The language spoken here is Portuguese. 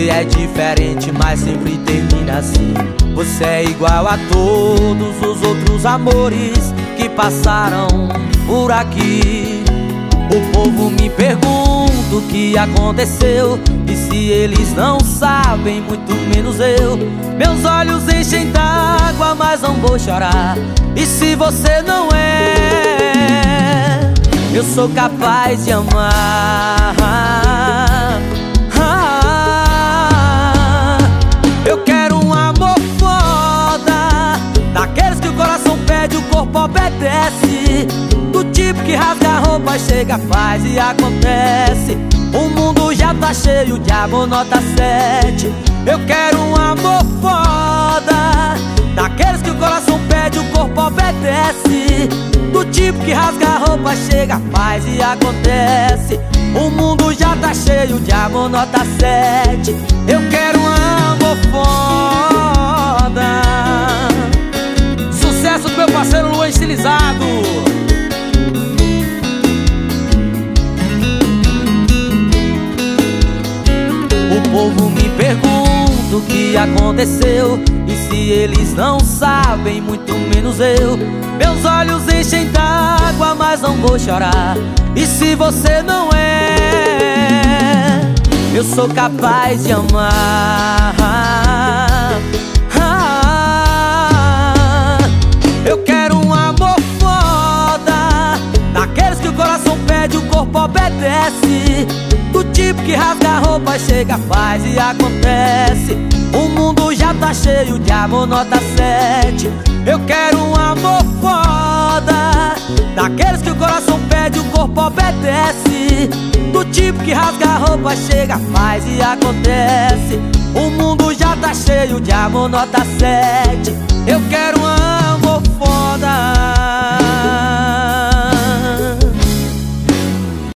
Você é diferente, mas sempre termina assim. Você é igual a todos os outros amores que passaram por aqui. O povo me pergunta o que aconteceu. E se eles não sabem, muito menos eu. Meus olhos enchem d'água, mas não vou chorar. E se você não é, eu sou capaz de amar. Que rasga a roupa, chega, faz e acontece. O mundo já tá cheio de amor nota 7 Eu quero um amor foda. Daqueles que o coração pede, o corpo obedece. Do tipo que rasga a roupa, chega, faz e acontece. O mundo já tá cheio de amor nota 7 Eu quero um amor foda. Sucesso do meu parceiro Luan Estilizado o que aconteceu. E se eles não sabem, muito menos eu. Meus olhos enchem d'água, mas não vou chorar. E se você não é Eu sou capaz de amar. Ah, Eu quero um amor foda. Daqueles que o coração pede, o corpo obedece do tipo que rasga a roupa, chega, faz e acontece. O mundo já tá cheio de amor nota 7 Eu quero um amor foda Daqueles que o coração pede, o corpo obedece. Do tipo que rasga a roupa, chega, faz e acontece. O mundo já tá cheio de amor nota 7 Eu quero um amor foda